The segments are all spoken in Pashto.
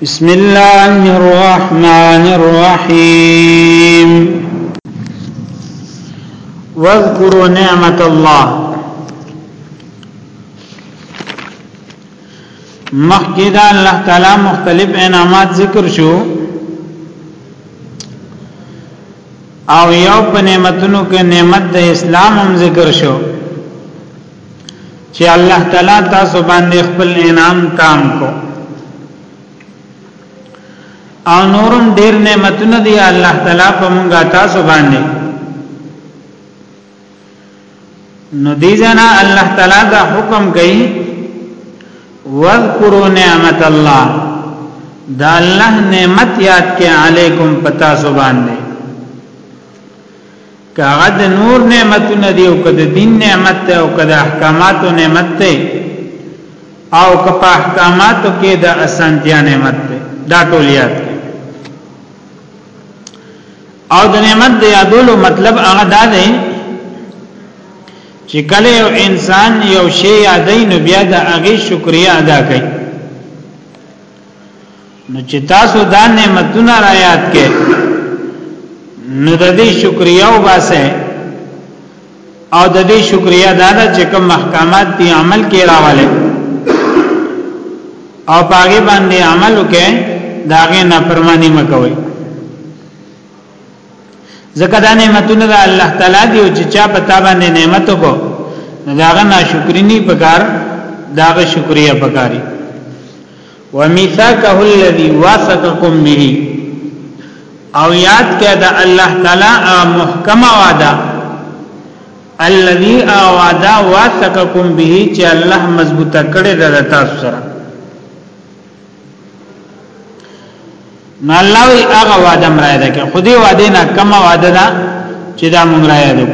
بسم الله الرحمن الرحيم واذكروا نعمة الله مخکې دا الله تعالی مختلف انعامات ذکر شو او یو په نعمتونو کې نعمت د اسلام هم ذکر شو چې الله تعالی تاسو باندې خپل انعام تام کو او نورم ډیر نعمتونه دی الله تعالی په مونږه تاسو باندې نو دې جنا الله تعالی دا حکم کوي واذکروا نعمت الله دا الله نعمت یاد کې علیکم پتا سو باندې که هغه د نور نعمتونه دی او که د دین نعمت دی او که د احکاماتو نعمت دی او که په احکاماتو کې د اسانتیا نعمت دی دا ټول یاد او د نعمت د یادولو مطلب هغه دا دی چې کله یو انسان یو شی یادای نو بیا د هغه شکریا ادا کوي نو چې تاسو دا نعمتونه را یاد کې نو د دې شکریا او باسه او د دې شکریا دا ده چې کوم محکمات دی عمل کې راواله او پاګې باندې عمل وکې داغه نه پرمانی مکوئ ځکه دا نعمتونه د الله تعالی دی او چې چا په تا باندې نعمت کو داغه ناشکری نه پکار داغه شکریا پکاري ومیثاقه الذی واثقکم به او یاد کړه د الله تعالی محکم وعده الذی اوادا واثقکم به چې الله مضبوطه کړی د تاسو سره نو الله وی هغه وعده مرای ده کې خودي وعده نه کم وعده ده چې دا مونږ را یادو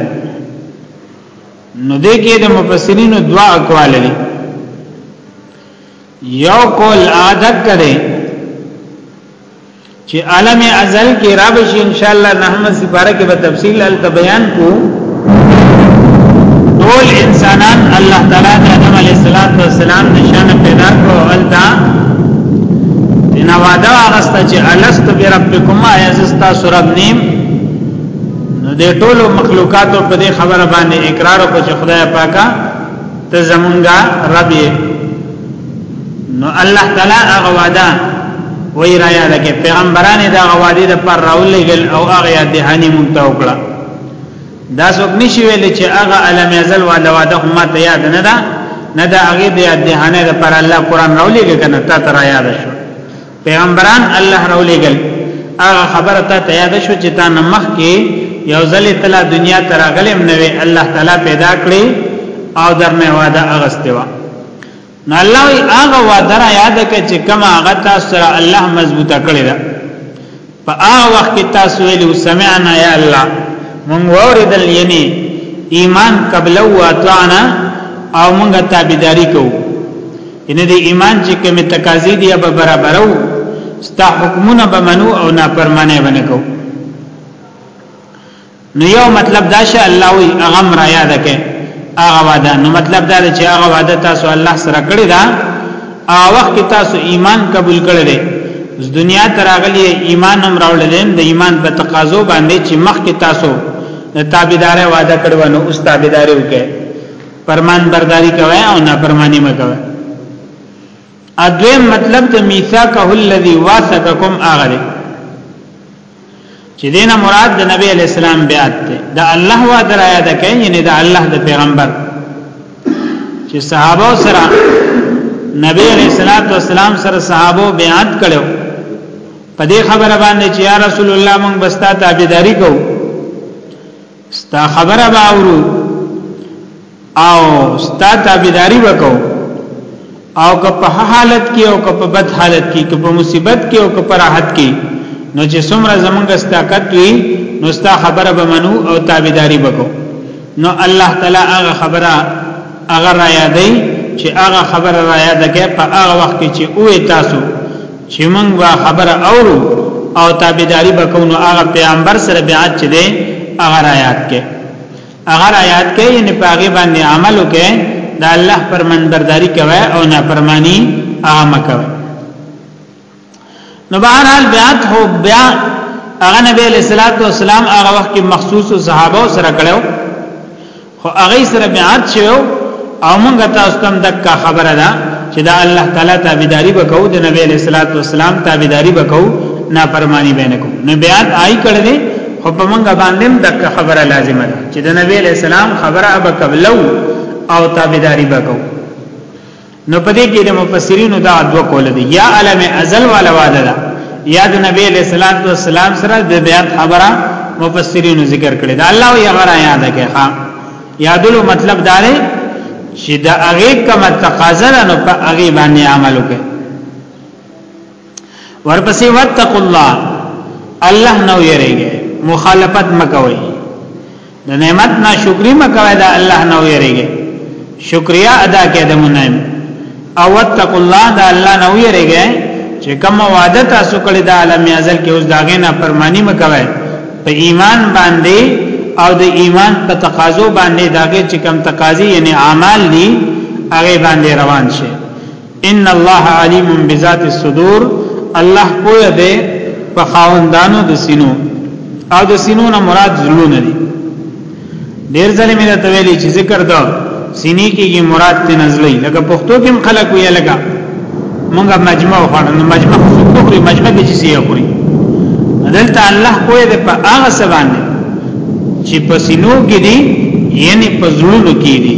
نو دې کې د مفسرینو دوا اقوال دي یو کول عادت کړي چې عالم ازل کې را بشي ان شاء الله نحمه سپاره کې به تفصیل ال بیان کو ټول انسانان الله تعالی د آدم علی السلام نشان پیدا کړو الدا ان واده واغسته چې الست بربکم ایزستا سورب نیم نو د ټولو مخلوقاتو په دې خبره باندې اقرار وکړ چې خدای پاکا ته زمونږه رب یې نو الله تعالی هغه وعده وی را یاد کې پیغمبران دا وعده د پر راولېګل او هغه یاد دهانی مونږ ته وکړه دا څوک نشي ویل چې هغه علم ازل وعده وعده هم ته یاد نه ده نه دا هغه د یاد دهانه د پر الله قران راولېګل کنه تا ته را یاد شو پیغمبران الله راولېګل هغه خبره ته ته یاد شو چې تا نمخ کې یو ځل تلا دنیا تر غلم نه وی الله تعالی پیدا کړی او درنه وعده اغستوا نو الله وی هغه وعده را یاد کړه چې کما هغه تاسو سره الله مضبوطه کړی دا په هغه وخت کې تاسو ویلو سمعنا یا الله مونږ اوریدل یعنی ایمان قبل او اطعنا او مونږ تابعداري کوو ان دې ایمان چې کومه تقاضې دی به برابرو ستا حکمونه به منو او نافرمانه باندې کوو نو یو مطلب دا شه الله وی هغه را یاد کړي هغه وعده نو مطلب دا چې هغه وعده تاسو الله سره کړی دا هغه وخت تاسو ایمان قبول کړی دی د دنیا تراغلی ایمان هم راوړل د ایمان په تقاضو باندې چې مخکې تاسو د تابعدار وعده کړو نو اوس تابعدار وکړي پرمان برداری کوي او نه پرمانی مکوي ادویم مطلب د میثاقه الذی واثقکم اغره چې دینه مراد د نبی علی السلام بیات ده د الله و درایا ده کې یعنی د الله د پیغمبر چې صحابه سره نبی علی السلام سره صحابه بیات کړو په دې خبره باندې چې یا رسول الله مونږ بستا تابعداري کوو ستا خبره به اورو او ستا تابعداري وکاو او که په حالت کې او که په بد حالت کې که په مصیبت کې او که په راحت کې نو چې څومره زمونږ طاقت وي نو ستا خبره به منو او تابعداري وکاو نو الله تعالی هغه خبره هغه را یادې چې هغه خبره را یاد کړي په هغه وخت کې چې اوه تاسو چې موږ به خبر اورو او تابعداري وکړو نو هغه پیغمبر سره بیعت چې دی هغه آیات کې هغه آیات کې یې نه پاګې باندې عمل وکړي دا الله پر منبرداري کوي او نه پرمانی عام کوي نو بهرحال بیعت هو بیا هغه نبی علیہ الصلوۃ والسلام هغه وخت کې مخصوص صحابه سره کړو خو هغه سره بیعت شو او موږ تاسو ته دغه خبره ده چې دا الله تعالی تابعداري وکاو د نبی له صلوات و سلام تابعداري وکاو نافرمانی بینکو نو بیعت آی کړل دي خو په موږ باندې دغه خبره لازمه ده چې د نبی له سلام خبره به قبلو او تابعداري وکاو نو پدې کې د مفسرینو دا دوه قول دي یا علم ازل والا واده ده یا د نبی علیہ الصلوۃ والسلام سره د بیعت خبره مفسرینو ذکر کړي دا الله یې غره یاد کړي ها یادلو مطلب دا دی چې دا هغه کوم تقاضا نه په هغه باندې عمل وکړي ورپسې وتقوا الله الله نو یریږي مخالفت مکوي د نعمت نه شکرې مکوي دا الله نو یریږي شکریا ادا کړئ د منعم او وتقوا الله دا الله نو یریږي چې کوم وعده تاسو کړی دا عالم ازل کې اوس داګه نه پرمانی مکوي په ایمان باندې او د ایمان په تقاضو باندې داګه چې کم تقاضي یعنی اعمال دي هغه باندې روان شي ان الله علیم بذات الصدور الله پوهه ده په خاوندانو د سینو او د سینو نه مراد زړونه دي ډیر ځلې مې ته ویلي چې ذکر دا سینې کېږي مراد ته نزلې لکه پښتو کې خلک وی لګا مونږه مجمع وخوړو نو مجمع خوري مجمع کې چې سیه خوري دلته الله کوی د په هغه سبانه چې پسینو کې دي یعنی پزړونو کې دي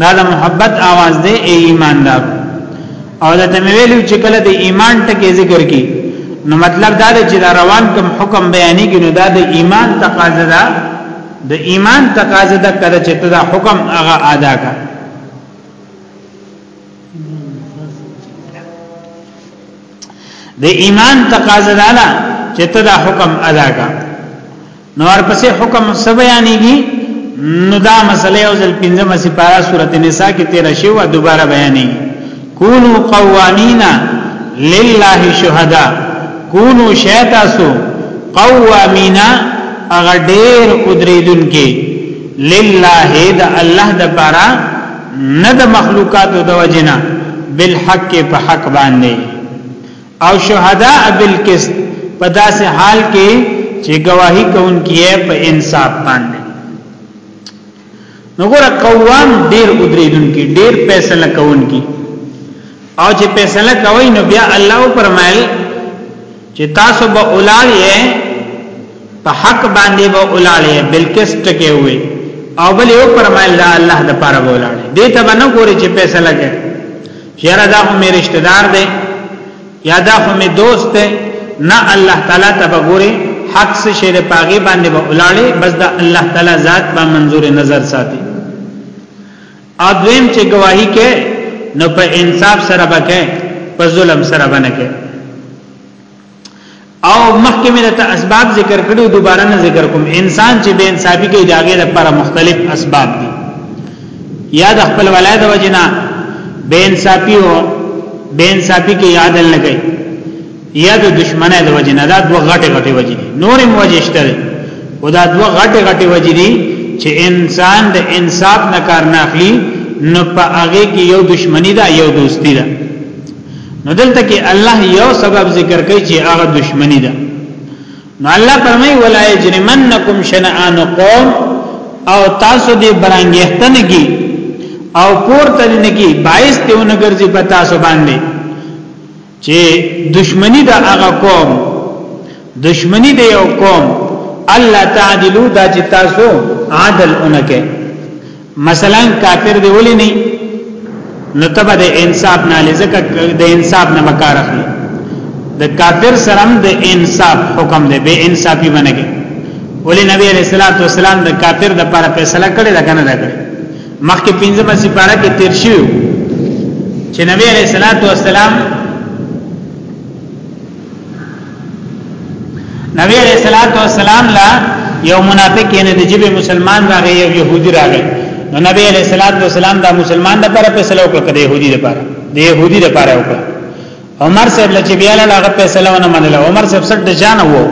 دا د محبت आवाज دی ای ایماندار او دا تم ویلو چې کله د ایمان ټکی ذکر کی نو مطلب دا دی چې دا روان کوم حکم بیانې کې نو دا د ایمان تقاضا ده د ایمان تقاضا ده کله چې ته دا حکم هغه ادا کړه د ایمان تقاضا ده چې ته دا حکم ادا کا نو ورپسې حکم څه بیانېږي نو دا مسله او ځل پنځمه سپاره سورته نساء کې 13 شی او دوباره بیانېږي کونو قوامینا لله شهدا کونو شیتاسو قوامینا اغه ډېر ادریدونکو لله د الله د پاره نه د مخلوقاتو د وجنا بالحق په حق باندې او شهداء بالقسط په داسې حال کې چې گواہی کوونکی په انصاف باندې نو ګره قوام ډیر ودریدونکي ډیر فیصله کوونکي او چې فیصله کوي نو بیا الله پرمایل چې تاسو به اولاد یې په حق باندې به اولاد یې بالکست کې وي او بل یو فرمایل دا الله د پاره به اولاد دې ته باندې ګوري چې پیسې لګي چیرې دا خو مې رشتہ دار دی یا دا خو مې دوست دی نه الله تعالی ته به ګوري حق سے شیر پاغي باندې به اولاد بس دا الله تعالی ذات به منظور نظر ساتي او دویم چې گواهی کې نو په انصاف سره بکې په ظلم سره بنکې او مخکې مې ته اسباب ذکر کړو دوباره نه ذکر کوم انسان چې به انصافي کوي داګه لپاره مختلف اسباب دي یا د خپل ولایت وجنا به انصافي او به انصافي کې یاد لګي یا د دشمنه د وجه نه دا دوه غټه غټه وجه دي نورم وجه شته او دا دوه غټه غټه وجه دي چې انسان د انصاف نه کار نه اخلي نو په هغه کې یو دشمنی ده یو دوستی ده نو دلته کې الله یو سبب ذکر کوي چې هغه دشمنی ده نو الله فرمای ولا یجرمنکم شنآن قوم او تاسو دې برانګښتن کی او پورته نه کی باعث ته ونګرځي په تاسو باندې چې دشمنی د هغه قوم دشمنی د یو قوم الله تعدلو دا چې تاسو عادل اونکه مثلا کافر دی ولې نه نو تبه د انصاف نه لزکه د انصاف نه مکار اخلي د کافر سره د انصاف حکم دی به انصافي بنګي ولې نبی رسول الله د کافر د پر فیصله کړی دا کنه دا کړی مخکې پنځمه سپاره کې تیر شو چې نبی علیہ الصلوۃ والسلام نبی علیہ الصلوۃ والسلام لا یو منافق نه دی جبه مسلمان راغی یو يهودي راغی نو نبی علیہ الصلوۃ والسلام دا مسلمان د لپاره فیصله وکړه کړه يهودي لپاره د يهودي لپاره وکړه عمر صاحب لچې بیا له هغه فیصله ونه منله عمر صاحب سره د جان وو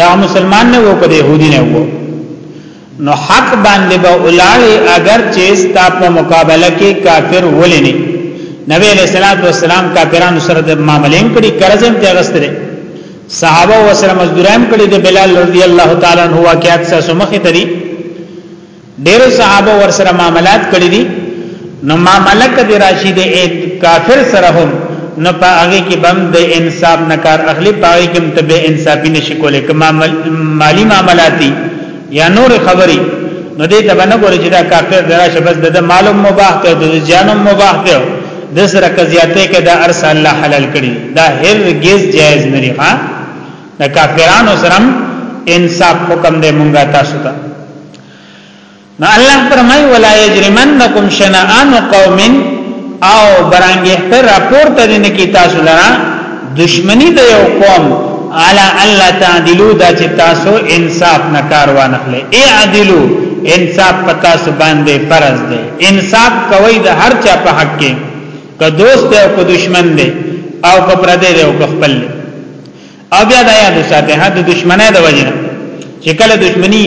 دا مسلمان نه وو کړه يهودي نه وو نو حق باندې به ولاړې اگر چې ستا په مقابله کې کافر ولني نبی علیہ الصلوۃ والسلام کافرانو سره د معاملې کړي قرض هم ته غستره صحابه و سره مزدوران کړي د بلال رضی الله تعالی عنہ واقعات سره مخه تري ډېر صحابه ور سره معاملات کړي دي نو ما ملک دی راشی دی کافر سره هم نو په هغه کې بم د انصاف نه کار اخلي پاره کې ته به انصافي نشي کولای کما مالی معاملاتي یا نور خبري نو دې ته باندې ګوري چې دا کافر دراشه بس د مالم مباح ته د جانم مباح ته د سره قضیاته کې دا ارس الله حلال کړی دا هرگز جائز نه دی ها د کافرانو سره انصاف حکم دې مونږه تاسو ته نو الله فرمای ولا یجرمنکم شنآن قوم او برانګه پر راپور ته دین کی تاسو لرا دشمنی د یو قوم علا الله تعدلو دا چې تاسو انصاف نه کار وانخله ای عدلو انصاف پتا سو باندې فرض دی انصاف کوي د هر چا په حق کې که دوست او که دشمن دی او که پردې دی او که خپل دی او بیا دا یاد ساته ها د دشمنه د وجه چې کله دشمنی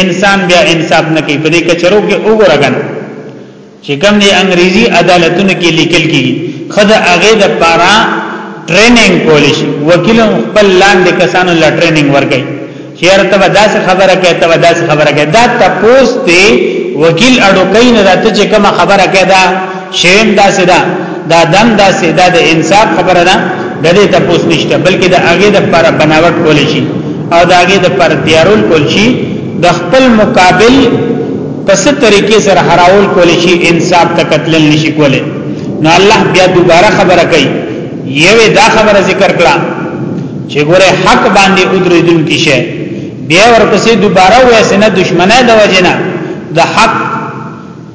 انسان بیا انصاف نه کوي په دې کچرو کې وګورګن چې کوم دی انګریزي عدالتونو کې لیکل کیږي خدای هغه د پارا ټریننګ کول شي وکیلو خپل لاندې کسانو لا ټریننګ ورکړي چیرته به داسې خبره کوي ته به داسې خبره کوي دا تپوس دی وکیل اډو کوي نه ته چې کوم خبره کوي دا شیم داسې دا دا دم داسې دا د انصاف خبره ده د دې تپوس نشته بلکې د هغه د پر بناوټ کول شي او د هغه د پر تیارول کول شي د خپل مقابل پس طریقې سره حراول کول شي انصاف ته قتل نشي کوله نو الله بیا دوباره خبره کوي یوه دا خبره ذکر کړه چې ګوره حق باندې ودرېدون کې شه بیا ورپسې دوباره وې سنه دشمنه د وجنه د حق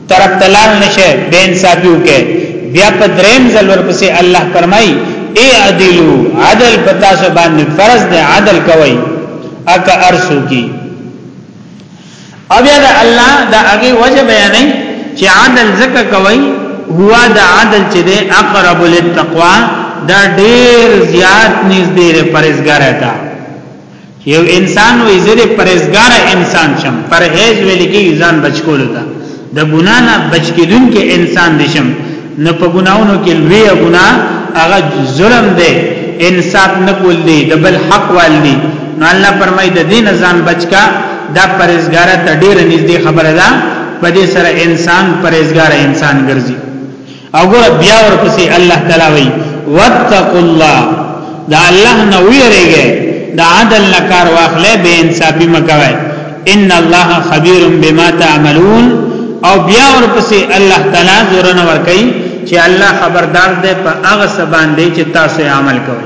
طرف تلال نشه بے انصافي وکې بیا په دریم ځل ورپسې الله فرمای اے عدلو عدل پتا سو باندې فرض دی عدل کوي اک ارسو کی او بیا د الله د هغه وجه بیانې چې عدل زکه کوي هو د عدل چې د اقرب للتقوا دا ډیر زیات نږدې لري پرېزګار ته یو انسان وې زره پرېزګار انسان شم پرهیز ویل کې ځان بچکول تا د ګنا نه بچ کیدون کې انسان دي شم نه په ګناونو کې لوی ګنا هغه ظلم دی انصاف نه کول دی د بل حق والدي نو الله فرمای د دین ځان بچکا دا پرېزګار ته ډېر نږدې خبره ده په دې سره انسان پرېزګار انسان ګرځي او ګور بیا ورپسې الله تعالی وی واتقوا الله دا الله نه ویریږي دا عدل نه کار واخلې به انصافي مکوي ان الله خبير بما تعملون او بیا ورپسې الله تعالی زور نه ور کوي چې الله خبردار دی په هغه سبان دی چې تاسو عمل کوئ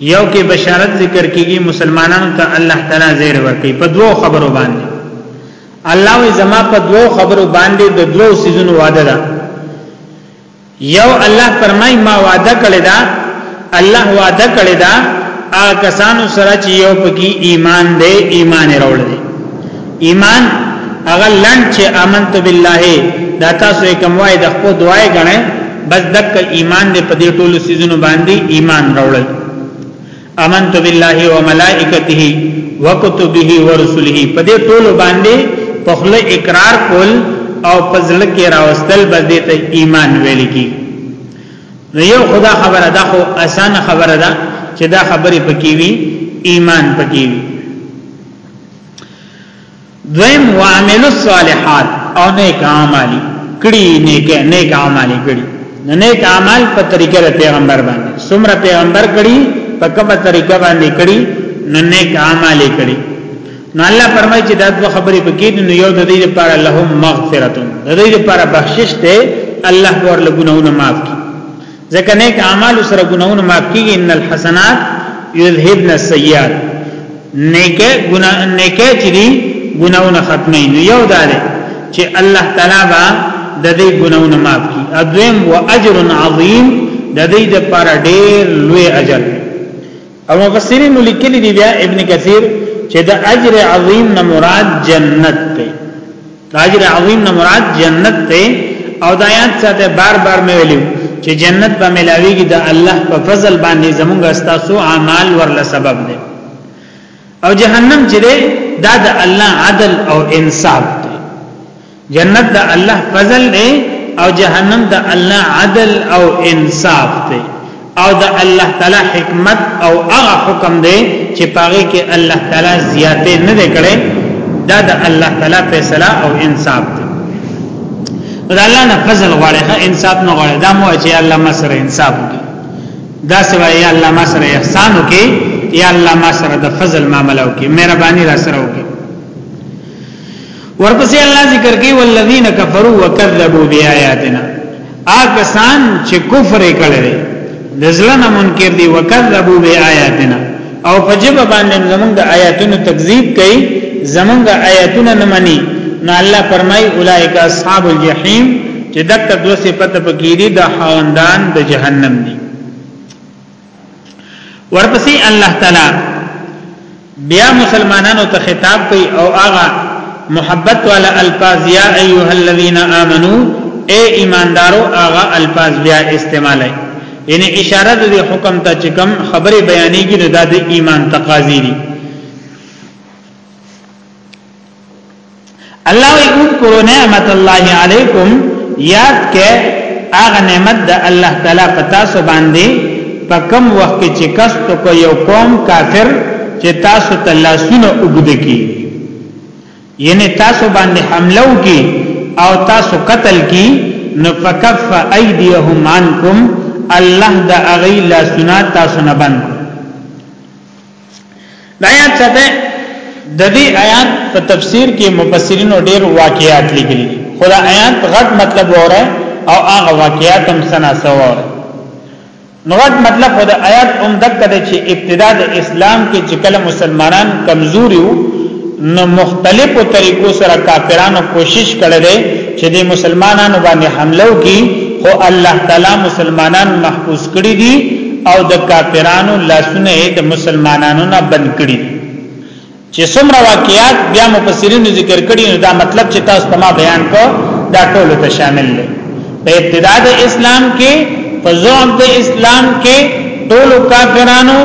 یو کې بشارت ذکر کیږي مسلمانانو ته الله تعالی زیر ورکړي په دوو خبرو باندې الله وی زما په دوو خبرو باندې د دوو سيزونو وعده ده یو الله فرمای ما وعده کړی دا الله وعده کړی دا آ کسانو سره چې یو پکې ایمان دی ایمان راوړل ایمان هغه لند چې امنت بالله دا تاسو کوم وای د خپل دعای غنه بس دک ایمان دې په دې ټولو سيزونو باندې ایمان راوړل امنت بالله و ملائکته و کتبه و رسله په دې ټولو باندې په خله اقرار کول او په ځل کې راوستل بس دې ته ایمان ویل کی نو یو خدا خبره ده خو اسانه خبره ده چې دا خبره پکې وي ایمان پکې وي دویم وعمل الصالحات او نیک اعمال کړي نیک نیک اعمال کړي نو نیک اعمال په طریقه د پیغمبر باندې څومره پیغمبر کړي په کومه طریقه باندې کړي نو نیک اعمال کړي نو الله فرمایي چې دا دوه خبرې پکې دي نو یو د دې لپاره لهم مغفرت د دې لپاره بخشش ته الله ور لګونه معاف کړي ځکه نیک اعمال سره ګناونه معاف کیږي ان الحسنات یذهبن السیئات نیک ګنا نیک چې دي ګناونه ختمي نو یو دار چې الله تعالی با د دې ګناونه معاف کړي اذن واجر عظیم د دې لپاره ډېر لوی اجر او مفسرین لیکلی دی بیا ابن کثیر چې د اجر عظیم نه مراد جنت دی د اجر عظیم نه مراد جنت دی او د آیات سره بار بار مې ویلو چې جنت به ملاویږي د الله په فضل باندې زمونږ استاسو اعمال ورله سبب دی او جهنم چې دی دا د الله عدل او انصاف جنت د الله فضل دی او جهنم د الله عدل او انصاف دی او د الله تعالی حکمت او هغه حکم دی چې پاره کې الله تعالی زیاته نه کړي دا د الله تعالی فیصله او انصاف دی دا الله نه فضل غواړي انصاف نه غواړي دا مو چې الله مسره انصاف دی دا سوا یا الله ما سره احسان وکي یا الله ما سره د فضل معاملې وکي مهرباني را سره وکي ورپسې الله ذکر کوي والذین کفروا وکذبوا بیااتنا هغه سان چې کفر کړي د ځلنه منکر دي وکذبوا بیااتنا او په جبه باندې زمونږ د آیاتونو تکذیب کوي زمونږ آیاتونه نه مني نو الله فرمای اولایک اصحاب الجحیم چې دغه دوه صفته پکې دي د حوندان د جهنم دي ورپسې الله تعالی بیا مسلمانانو ته خطاب کوي او هغه محبت والا الفاظ یا ایها الذین آمنو اے ایماندارو هغه الفاظ بیا استعمالای یعنی اشاره د حکم ته چې کوم خبره بیانېږي نو دا د ایمان تقاضی دي الله وی اذکروا نعمت الله علیکم یاد کې هغه نعمت د الله تعالی پتا سو باندې په کم وخت کې چې کست کو یو قوم کافر چې تاسو ته لاسونه وګد کی یعنی تاسو باندې حمله وکي او تاسو قتل کی نو فکف ایدیهم عنکم الله دا اغی لاسونه تاسو نه بند دا یاد ساته د دې آیات په تفسیر کې مفسرینو ډېر واقعیات لیکلي خدا آیات غټ مطلب وره او هغه واقعیات هم سنا سوور نو غټ مطلب خدا آیات هم دکته ده چې ابتدا د اسلام کې چې کله مسلمانان کمزوري وو نو مختلفو طریقو سره کافرانو کوشش کړي دي چې د مسلمانانو باندې حمله وکړي خو الله تعالی مسلمانان محفوظ کړی دي او د کافرانو لاسونه د مسلمانانو نه بند کړي چې څومره واقعیات بیا مفسرینو ذکر کړي نو دا مطلب چې تاسو ته ما بیان کو دا ټول ته شامل دی په ابتدا د اسلام کې په زوم د اسلام کې ټول کافرانو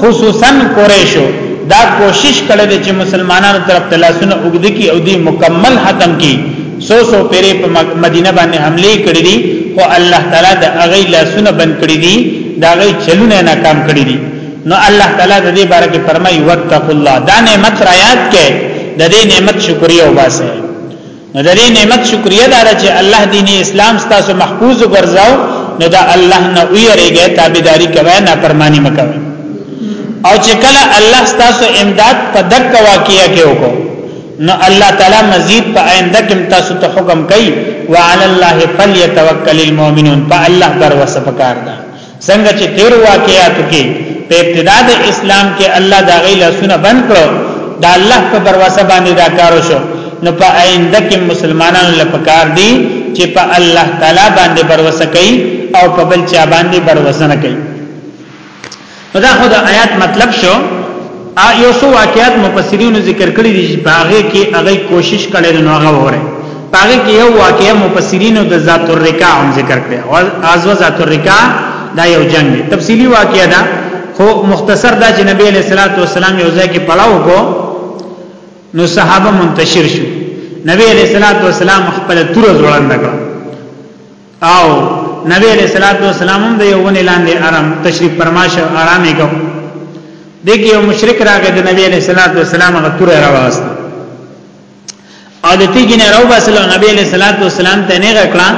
خصوصا قریشو دا کوشش کړل چې مسلمانانو طرف تلاسونه وګد کی او دی مکمل ختم کی سو سو پیری په مدینه باندې حمله کړې دي خو الله تعالی د هغه لاسونه بند کړې دي دا غي چلونه ناکام کړې دي نو الله تعالی د دې باره کې فرمایي وتقوا الله دا نعمت را یاد کړئ د دې نعمت شکریا وباسئ نو د دې نعمت شکریا دار چې الله دین اسلام ستاسو محفوظ وګرځاو نو دا الله نه ویریږي تابعداري کوي نه پرمانی مکوي او چې کله الله ستاسو امداد په دک واقعیا کې وکړي نو الله تعالی مزید په آینده کې تاسو ته حکم کوي وعلى الله فليتوکل المؤمنون په الله پر وسپکار ده څنګه چې تیر واقعیات کې په ابتدا د اسلام کې الله دا غي لاسونه بند کړو دا الله په پرواسه باندې دا کار وشو نو په آینده کې مسلمانانو لپاره دي چې په الله تعالی باندې پرواسه کوي او په بل چا باندې پرواسه نه کوي نو دا خو د آیات مطلب شو ا یو څو واقعات مفسرینو ذکر کړی دي چې باغې کې هغه کوشش کړي نو هغه وره باغې کې یو واقعیا مفسرینو د ذات الرکا هم ذکر کړي او ازو ذات الرکا دا یو جنگ دی تفصیلی واقعیا دا خو مختصر دا چې نبی علیہ الصلوۃ والسلام یو ځای کې پړاو کو نو صحابه منتشر شو نبی علیہ الصلوۃ والسلام خپل تور ځوړند کړ او نبی علیہ الصلوۃ والسلام هم د یو ونې لاندې آرام تشریف فرماشه آرامې کو دغه یو مشرک راغی د نبی علیہ الصلوۃ والسلام هغه تور راوست او د تیګ نه راو باسل نبی علیہ الصلوۃ والسلام ته نه غکړه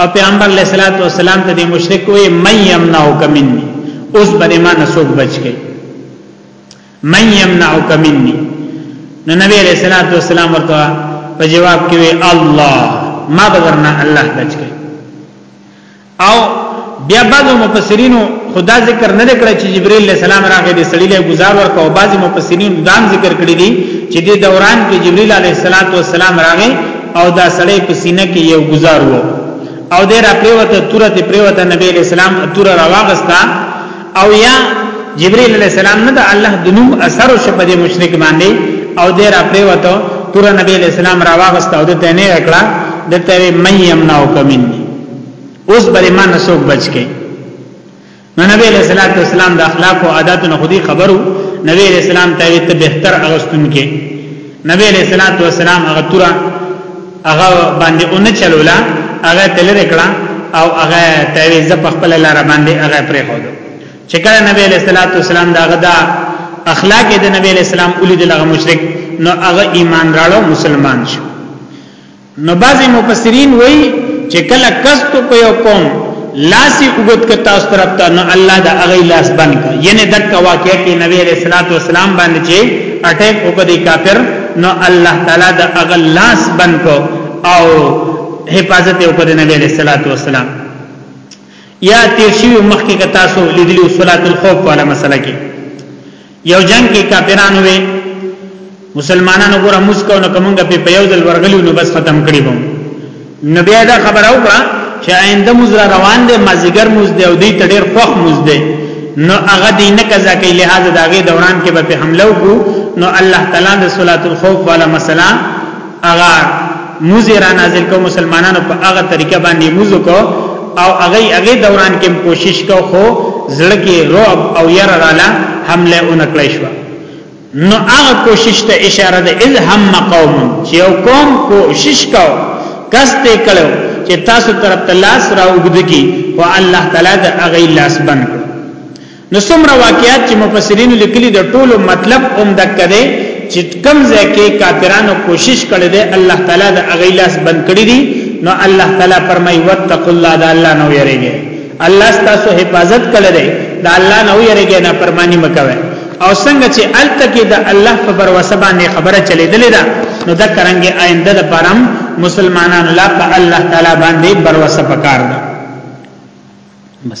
او پیغمبر علیہ الصلوۃ والسلام ته د مشرک وې مې یمنعو کمنی اوس بده ما نسوک بچ گئی من يمنعك مني نو نبی علیہ الصلوۃ والسلام ورته په جواب کې وی الله ما بدرنا الله بچی او بیا بعضو مفسرینو خدا ذکر نه کړ چې جبرئیل علیہ السلام راغی د سړی له گزار ورکو او بعضو مفسرین دام ذکر کړی دي چې د دوران کې جبرئیل علیہ الصلوۃ والسلام راغی او دا سړی په سینه کې یو گزار وو او د را پریوته تورته پریوته نبی علیہ السلام تور راواغستا او یا جبرئیل علیہ السلام نه د الله د نوم اثر شو په دې مشرک باندې او دې را پریوته تور نبی علیہ السلام را واغست او د تنه وکړه د تری مې یمناو کمن اوس بری ما نسوک بچ کې نو نبی علیہ الصلوۃ والسلام د اخلاق او عادت نه خودي خبرو نبی علیہ السلام ته ته بهتر اغستون کې نبی علیہ الصلوۃ والسلام هغه تورا هغه باندې اون چلولا هغه تل رکړه او هغه تعویز په خپل لار باندې هغه پرې خو دو چې کله نبی علیہ الصلوۃ والسلام دا غدا اخلاق د نبی علیہ السلام اولید لغه مشرک نو هغه ایمان راړو مسلمان شو نو بعضی مفسرین وایي چې کله کست کو یو قوم لاسی وګت ک تاسو طرف ته نو الله دا اغه لاس بند ک یعنی دک واقع کې نبی رسول الله والسلام باندې چې اٹیک وکړي کافر نو الله تعالی دا اغه لاس بند کو او حفاظت وکړي نبی رسول الله والسلام یا تیر شوی مخکې ک تاسو لیدلی صلات الخوف والا مسله کې یو جنگ کې کافرانو وي مسلمانانو ګره مسکو نو کومګه په پیو دل ورغلیو نو بس ختم کړی وو نو بیا دا خبر او کړه چې آینده مزر روان دي مازیګر مز دی او دی تډیر خوخ مز دی نو هغه دی نه کزا کوي لحاظ داغه دوران کې به حمله وکړو نو الله تعالی د صلات الخوف والا مسله هغه موز را نازل کو مسلمانانو په هغه طریقه باندې موز کو او هغه هغه دوران کې کوشش کو خو زړه کې رعب او ير رااله حمله اونکړې شو نو هغه کوشش ته اشاره ده اذ هم قوم چې یو قوم کوشش کو کسته کړو چې تاسو طرف ته لاس را وګدګي او الله تعالی د هغه لاس بند نو څومره واقعات چې مفسرین لیکلي د ټولو مطلب هم دک دی چې کم ځای کې کافرانو کوشش کړي دي الله تعالی د اغیلاس بند کړی دي نو الله تعالی فرمایي وتقوا الله د الله نو یریږي الله ستاسو حفاظت کړي دي د الله نو یریږي نه پرمانی مکوي او څنګه چې الته کې د الله په بر وسبانه خبره چلے دلې ده نو دا کرانګي آینده د پرم مسلمانانو لا په الله تعالی باندې بر وسه پکار ده بس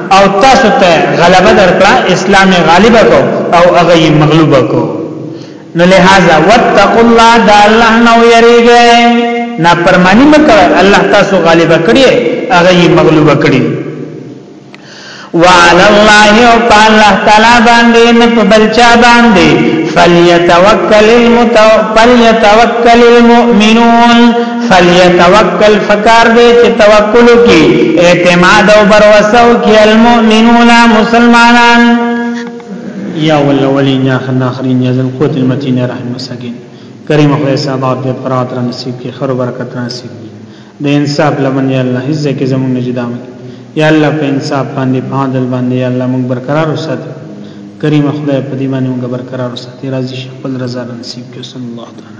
او تاسو ته غلبه درکړه اسلام غالب کو او هغه مغلوب کو نو لہذا واتقوا الله دا الله نو یریږي نا پرمانی مکه الله تاسو غالب کړی هغه مغلوب کړی وعلى الله او الله تعالی باندې نه په بلچا باندې فليتوکل المتوکل المؤمنون فلیتوکل فکار دې چې توکل کی اعتماد او بر وسو کی المؤمنون مسلمانان یا ولولین یا خناخرین یا ذل قوت المتین رحم مسکین کریم خدای صاحب آپ دې فرات را نصیب کی خیر برکت را نصیب کی د انصاف لمن یا الله عزت کې زمونږ نجدام یا الله په انصاف باندې فاضل باندې یا الله موږ برقرار وسات کریم خدای په دې باندې موږ برقرار وسات راضي شي خپل رضا نصیب کې صلی الله تعالی